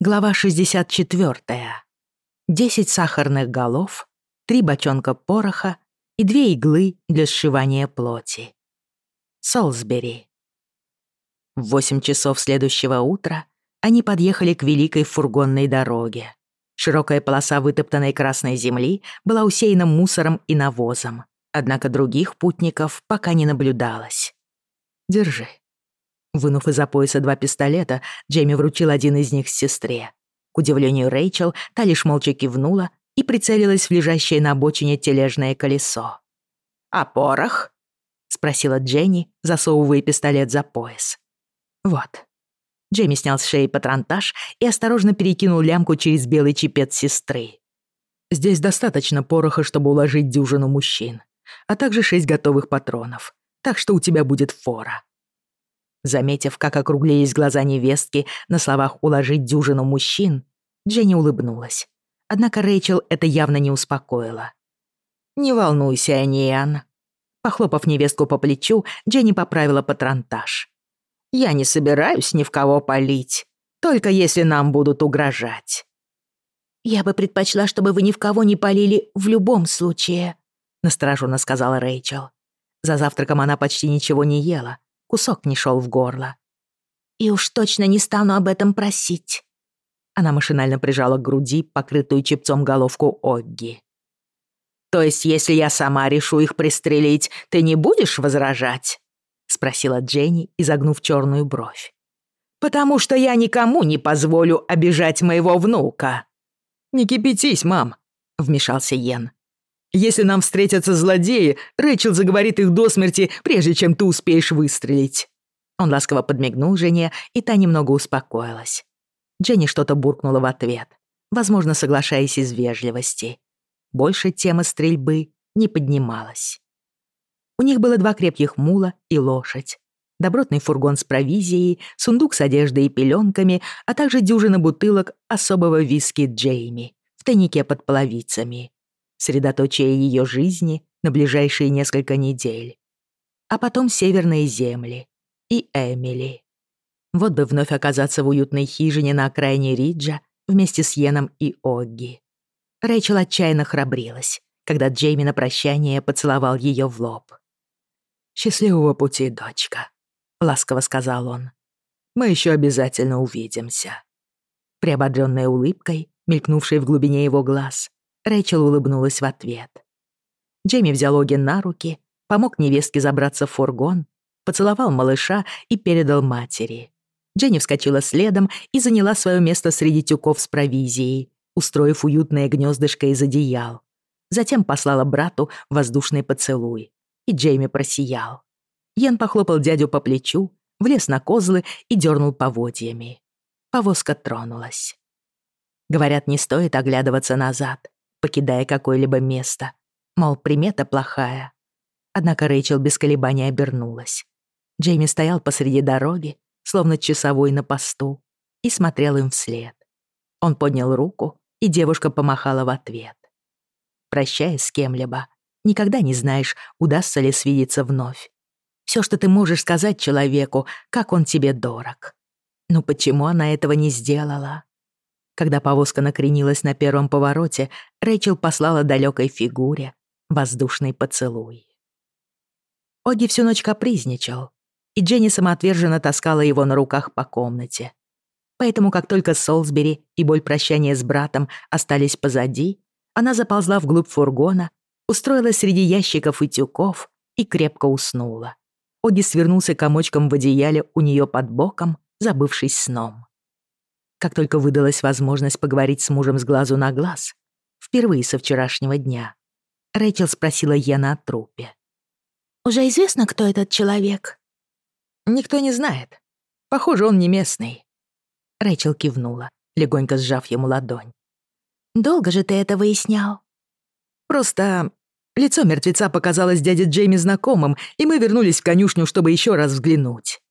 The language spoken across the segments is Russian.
Глава 64. Десять сахарных голов, три бочонка пороха и две иглы для сшивания плоти. Солсбери. В восемь часов следующего утра они подъехали к великой фургонной дороге. Широкая полоса вытоптанной красной земли была усеяна мусором и навозом, однако других путников пока не наблюдалось. «Держи», Вынув из-за пояса два пистолета, Джейми вручил один из них сестре. К удивлению Рэйчел, та лишь молча кивнула и прицелилась в лежащее на обочине тележное колесо. «А порох?» — спросила Дженни, засовывая пистолет за пояс. «Вот». Джейми снял с шеи патронтаж и осторожно перекинул лямку через белый чепец сестры. «Здесь достаточно пороха, чтобы уложить дюжину мужчин, а также шесть готовых патронов, так что у тебя будет фора. Заметив, как округлились глаза невестки на словах уложить дюжину мужчин, Дженни улыбнулась. Однако Рэйчел это явно не успокоило. «Не волнуйся, Аниан». Похлопав невестку по плечу, Дженни поправила патронтаж. «Я не собираюсь ни в кого палить, только если нам будут угрожать». «Я бы предпочла, чтобы вы ни в кого не палили в любом случае», — настороженно сказала Рэйчел. За завтраком она почти ничего не ела, кусок не шел в горло. «И уж точно не стану об этом просить». Она машинально прижала к груди покрытую чепцом головку Огги. «То есть, если я сама решу их пристрелить, ты не будешь возражать?» — спросила Дженни, изогнув черную бровь. «Потому что я никому не позволю обижать моего внука». «Не кипятись, мам», — вмешался Йен. Если нам встретятся злодеи, Рэйчел заговорит их до смерти, прежде чем ты успеешь выстрелить». Он ласково подмигнул жене, и та немного успокоилась. Дженни что-то буркнула в ответ, возможно, соглашаясь из вежливости. Больше тема стрельбы не поднималась. У них было два крепких мула и лошадь, добротный фургон с провизией, сундук с одеждой и пеленками, а также дюжина бутылок особого виски Джейми в тайнике под половицами средоточие ее жизни на ближайшие несколько недель. А потом северные земли и Эмили. Вот бы вновь оказаться в уютной хижине на окраине Риджа вместе с Йеном и Огги. Рэйчел отчаянно храбрилась, когда Джейми на прощание поцеловал ее в лоб. «Счастливого пути, дочка», — ласково сказал он. «Мы еще обязательно увидимся». Приободрённая улыбкой, мелькнувшей в глубине его глаз, Рэйчел улыбнулась в ответ. Джейми взял Оген на руки, помог невестке забраться в фургон, поцеловал малыша и передал матери. Дженни вскочила следом и заняла свое место среди тюков с провизией, устроив уютное гнездышко из одеял. Затем послала брату воздушный поцелуй, и Джейми просиял. Йен похлопал дядю по плечу, влез на козлы и дернул поводьями. Повозка тронулась. Говорят, не стоит оглядываться назад покидая какое-либо место. Мол, примета плохая. Однако Рэйчел без колебаний обернулась. Джейми стоял посреди дороги, словно часовой на посту, и смотрел им вслед. Он поднял руку, и девушка помахала в ответ. Прощаясь с кем-либо, никогда не знаешь, удастся ли свидеться вновь. Все, что ты можешь сказать человеку, как он тебе дорог. Но почему она этого не сделала? Когда повозка накренилась на первом повороте, Рэйчел послала далекой фигуре воздушный поцелуй. Оги всю ночь капризничал, и Дженни самоотверженно таскала его на руках по комнате. Поэтому, как только Солсбери и боль прощания с братом остались позади, она заползла вглубь фургона, устроилась среди ящиков и тюков и крепко уснула. Оги свернулся комочком в одеяле у нее под боком, забывшись сном как только выдалась возможность поговорить с мужем с глазу на глаз, впервые со вчерашнего дня, Рэйчел спросила Йена о трупе. «Уже известно, кто этот человек?» «Никто не знает. Похоже, он не местный». Рэйчел кивнула, легонько сжав ему ладонь. «Долго же ты это выяснял?» «Просто лицо мертвеца показалось дяде Джейми знакомым, и мы вернулись в конюшню, чтобы еще раз взглянуть».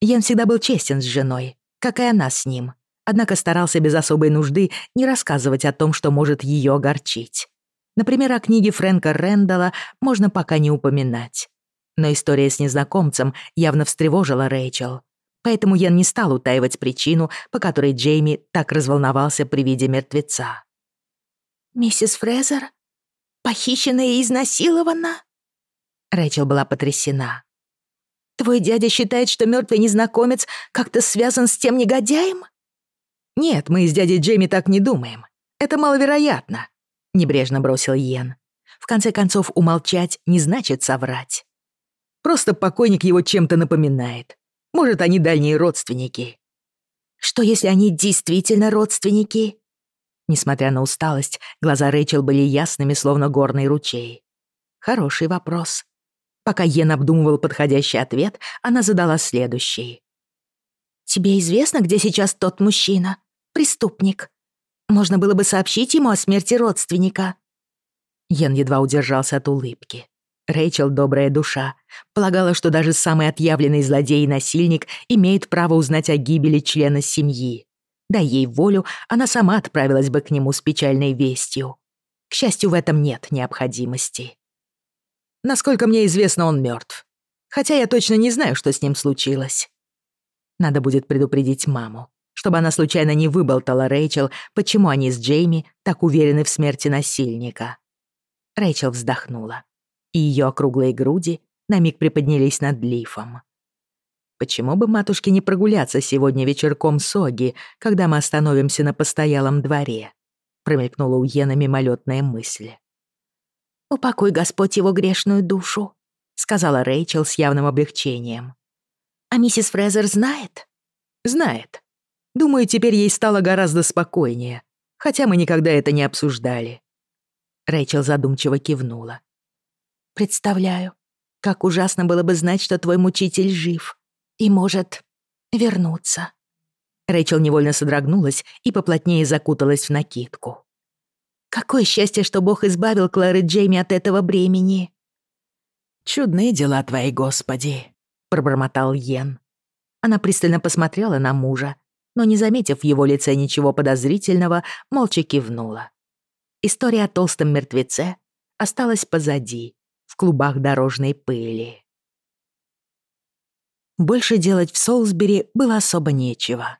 Ян всегда был честен с женой, как и она с ним. однако старался без особой нужды не рассказывать о том, что может ее огорчить. Например, о книге Фрэнка Рэндалла можно пока не упоминать. Но история с незнакомцем явно встревожила Рэйчел, Поэтому Ян не стал утаивать причину, по которой Джейми так разволновался при виде мертвеца. «Миссис Фрезер? Похищена и изнасилована?» Рэйчел была потрясена. «Твой дядя считает, что мертвый незнакомец как-то связан с тем негодяем?» «Нет, мы с дядей Джейми так не думаем. Это маловероятно», — небрежно бросил Йен. В конце концов, умолчать не значит соврать. Просто покойник его чем-то напоминает. Может, они дальние родственники. Что, если они действительно родственники? Несмотря на усталость, глаза Рэйчел были ясными, словно горный ручей. Хороший вопрос. Пока Йен обдумывал подходящий ответ, она задала следующий. «Тебе известно, где сейчас тот мужчина? Преступник. Можно было бы сообщить ему о смерти родственника». Йен едва удержался от улыбки. Рэйчел, добрая душа, полагала, что даже самый отъявленный злодей и насильник имеет право узнать о гибели члена семьи. Дай ей волю, она сама отправилась бы к нему с печальной вестью. К счастью, в этом нет необходимости. Насколько мне известно, он мертв. Хотя я точно не знаю, что с ним случилось. Надо будет предупредить маму. Чтобы она случайно не выболтала Рэйчел, почему они с Джейми так уверены в смерти насильника. Рэйчел вздохнула. И её округлые груди на миг приподнялись над лифом. Почему бы матушке не прогуляться сегодня вечерком с Оги, когда мы остановимся на постоялом дворе? Промелькнула у Йена мимолетная мысль. «Упокой Господь его грешную душу», — сказала Рэйчел с явным облегчением. «А миссис Фрезер знает?» «Знает. Думаю, теперь ей стало гораздо спокойнее, хотя мы никогда это не обсуждали». Рэйчел задумчиво кивнула. Представляю, как ужасно было бы знать, что твой мучитель жив и может вернуться. Рэйчел невольно содрогнулась и поплотнее закуталась в накидку. Какое счастье, что Бог избавил Клэр и Джейми от этого бремени. «Чудные дела твои, Господи», — пробормотал Йен. Она пристально посмотрела на мужа, но, не заметив в его лице ничего подозрительного, молча кивнула. История о толстом мертвеце осталась позади, в клубах дорожной пыли. Больше делать в Солсбери было особо нечего.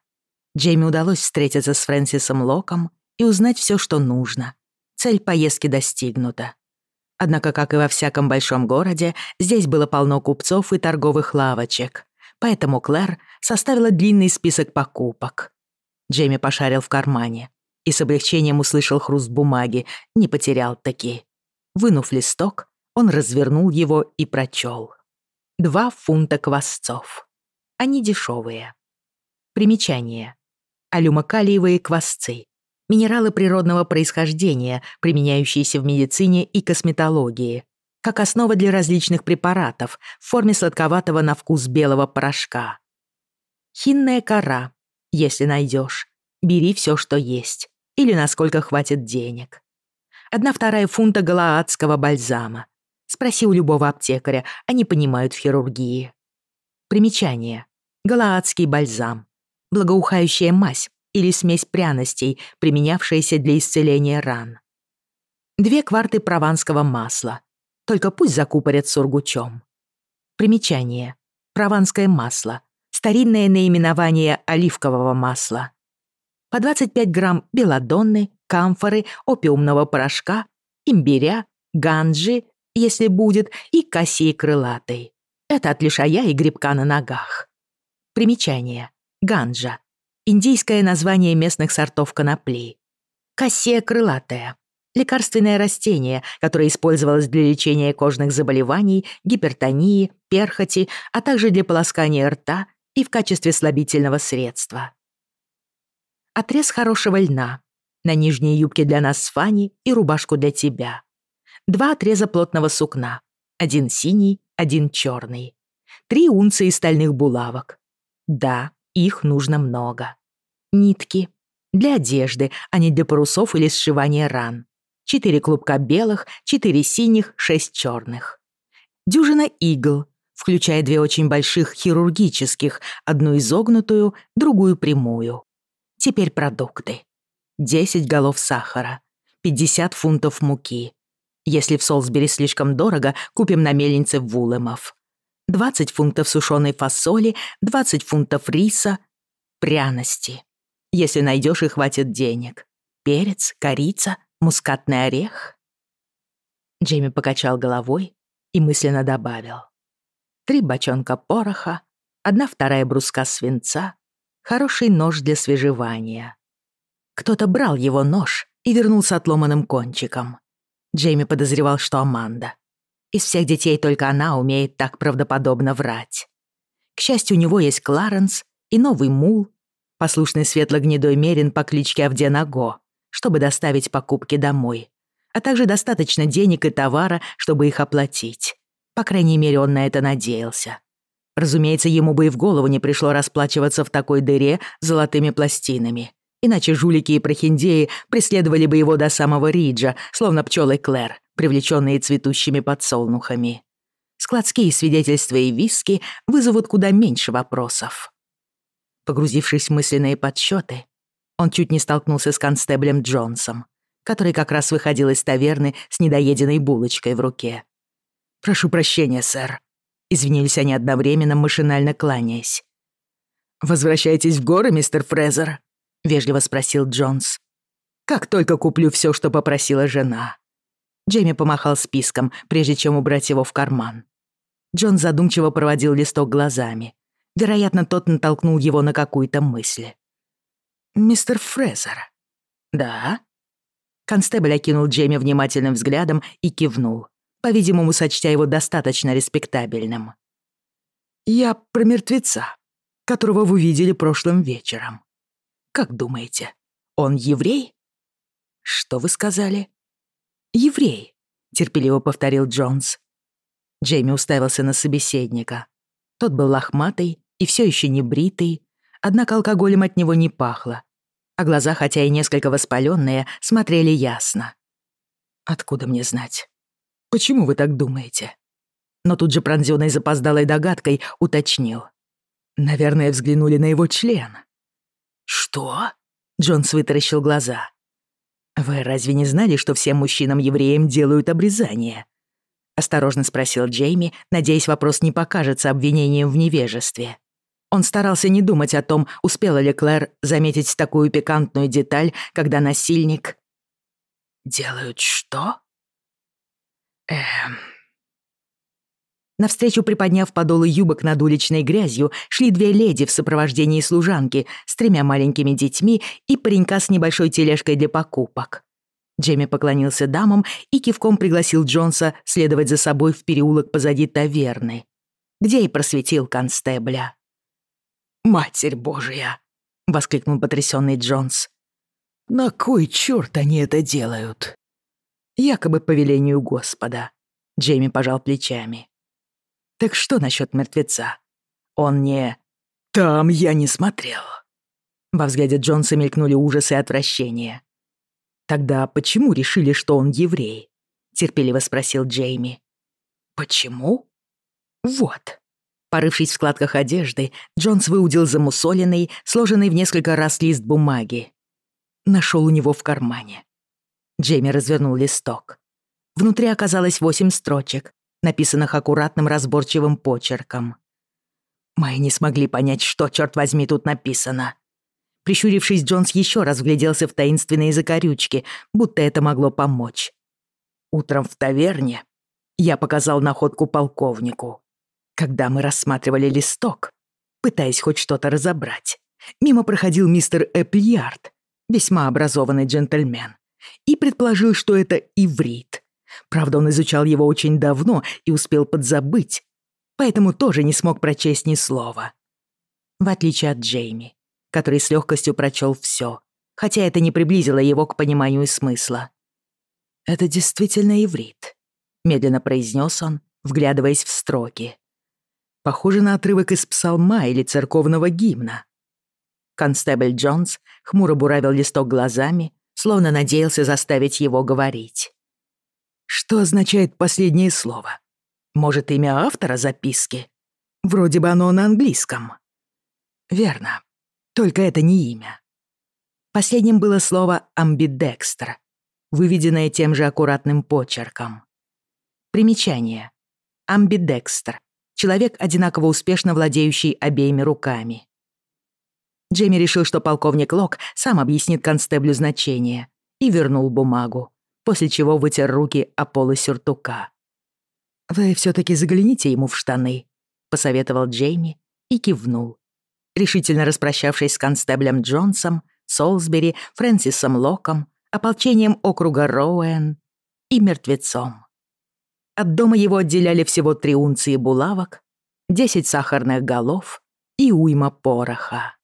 Джейми удалось встретиться с Фрэнсисом Локом и узнать все, что нужно. Цель поездки достигнута. Однако, как и во всяком большом городе, здесь было полно купцов и торговых лавочек. Поэтому Клэр составила длинный список покупок. Джейми пошарил в кармане и с облегчением услышал хруст бумаги, не потерял таки. Вынув листок, он развернул его и прочел. Два фунта квасцов. Они дешевые. Примечание. Алюмокалиевые квасцы минералы природного происхождения, применяющиеся в медицине и косметологии, как основа для различных препаратов в форме сладковатого на вкус белого порошка. Хинная кора, если найдешь, бери все, что есть, или насколько хватит денег. Одна вторая фунта галаадского бальзама. Спроси у любого аптекаря, они понимают в хирургии. Примечание. Галаадский бальзам. Благоухающая мазь, или смесь пряностей, применявшаяся для исцеления ран. Две кварты прованского масла. Только пусть закупорят сургучом. Примечание. Прованское масло. Старинное наименование оливкового масла. По 25 грамм белодонны, камфоры, опиумного порошка, имбиря, ганджи, если будет, и косей крылатой. Это от лишая и грибка на ногах. Примечание. Ганджа Индийское название местных сортов конопли. Кассия крылатая. Лекарственное растение, которое использовалось для лечения кожных заболеваний, гипертонии, перхоти, а также для полоскания рта и в качестве слабительного средства. Отрез хорошего льна. На нижней юбке для нас с Фанни и рубашку для тебя два отреза плотного сукна, один синий, один черный, три унции стальных булавок. Да, Их нужно много. Нитки. Для одежды, а не для парусов или сшивания ран. Четыре клубка белых, четыре синих, шесть черных. Дюжина игл, включая две очень больших хирургических, одну изогнутую, другую прямую. Теперь продукты. 10 голов сахара, 50 фунтов муки. Если в Солсбери слишком дорого, купим на мельнице Вулемов. 20 фунтов сушеной фасоли, 20 фунтов риса, пряности. Если найдешь и хватит денег. Перец, корица, мускатный орех. Джейми покачал головой и мысленно добавил. Три бочонка пороха, одна вторая бруска свинца, хороший нож для свежевания. Кто-то брал его нож и вернулся отломанным кончиком. Джейми подозревал, что Аманда Из всех детей только она умеет так правдоподобно врать. К счастью, у него есть Кларенс и новый мул, послушный светло-гнедой мерин по кличке Авденаго, чтобы доставить покупки домой, а также достаточно денег и товара, чтобы их оплатить. По крайней мере, он на это надеялся. Разумеется, ему бы и в голову не пришло расплачиваться в такой дыре золотыми пластинами. иначе жулики и прохиндеи преследовали бы его до самого Риджа, словно пчелы Клэр, привлеченные цветущими подсолнухами. Складские свидетельства и виски вызовут куда меньше вопросов. Погрузившись в мысленные подсчеты, он чуть не столкнулся с констеблем Джонсом, который как раз выходил из таверны с недоеденной булочкой в руке. «Прошу прощения, сэр», — извинились они одновременно, машинально кланяясь. «Возвращайтесь в горы, мистер Фрезер», вежливо спросил Джонс. «Как только куплю все, что попросила жена». Джейми помахал списком, прежде чем убрать его в карман. Джон задумчиво проводил листок глазами. Вероятно, тот натолкнул его на какую-то мысль. «Мистер Фрезер». «Да?» Констебль окинул Джейми внимательным взглядом и кивнул, по-видимому, сочтя его достаточно респектабельным. «Я про мертвеца, которого вы видели прошлым вечером. Как думаете, он еврей?» «Что вы сказали?» «Еврей», — терпеливо повторил Джонс. Джейми уставился на собеседника. Тот был лохматый и все еще не бритый, однако алкоголем от него не пахло, а глаза, хотя и несколько воспаленные, смотрели ясно. «Откуда мне знать? Почему вы так думаете?» Но тут же пронзённой запоздалой догадкой уточнил. «Наверное, взглянули на его член». «Что?» — Джонс вытаращил глаза. «Вы разве не знали, что всем мужчинам-евреям делают обрезание?» Осторожно спросил Джейми, надеясь, вопрос не покажется обвинением в невежестве. Он старался не думать о том, успела ли Клэр заметить такую пикантную деталь, когда насильник... «Делают что?» Навстречу, приподняв подолы юбок над уличной грязью, шли две леди в сопровождении служанки с тремя маленькими детьми и паренька с небольшой тележкой для покупок. Джемми поклонился дамам и кивком пригласил Джонса следовать за собой в переулок позади таверны, где и просветил констебля. «Матерь Божья!» — воскликнул потрясённый Джонс. «На кой чёрт они это делают?» «Якобы по велению Господа», — Джейми пожал плечами. Так что насчет мертвеца? Он не... Там я не смотрел. Во взгляде Джонса мелькнули ужасы и отвращение. Тогда почему решили, что он еврей? Терпеливо спросил Джейми. Почему? Вот. Порывшись в складках одежды, Джонс выудил замусоленный, сложенный в несколько раз лист бумаги. Нашел у него в кармане. Джейми развернул листок. Внутри оказалось восемь строчек, написанных аккуратным разборчивым почерком. Мы не смогли понять, что, черт возьми, тут написано. Прищурившись, Джонс еще раз вгляделся в таинственные закорючки, будто это могло помочь. Утром в таверне я показал находку полковнику. Когда мы рассматривали листок, пытаясь хоть что-то разобрать, мимо проходил мистер Эппельярд, весьма образованный джентльмен, и предположил, что это иврит. Правда, он изучал его очень давно и успел подзабыть, поэтому тоже не смог прочесть ни слова. В отличие от Джейми, который с легкостью прочел все, хотя это не приблизило его к пониманию смысла. «Это действительно иврит», — медленно произнес он, вглядываясь в строки. «Похоже на отрывок из псалма или церковного гимна». Констебль Джонс хмуро буравил листок глазами, словно надеялся заставить его говорить. Что означает последнее слово? Может, имя автора записки? Вроде бы оно на английском. Верно. Только это не имя. Последним было слово «амбидекстр», выведенное тем же аккуратным почерком. Примечание. Амбидекстр. Человек, одинаково успешно владеющий обеими руками. Джейми решил, что полковник Лок сам объяснит констеблю значение, и вернул бумагу после чего вытер руки о полы сюртука. «Вы всё-таки загляните ему в штаны», — посоветовал Джейми и кивнул. Решительно распрощавшись с констеблем Джонсом, Солсбери, Фрэнсисом Локом, ополчением округа Роуэн и мертвецом. От дома его отделяли всего три унции булавок, десять сахарных голов и уйма пороха.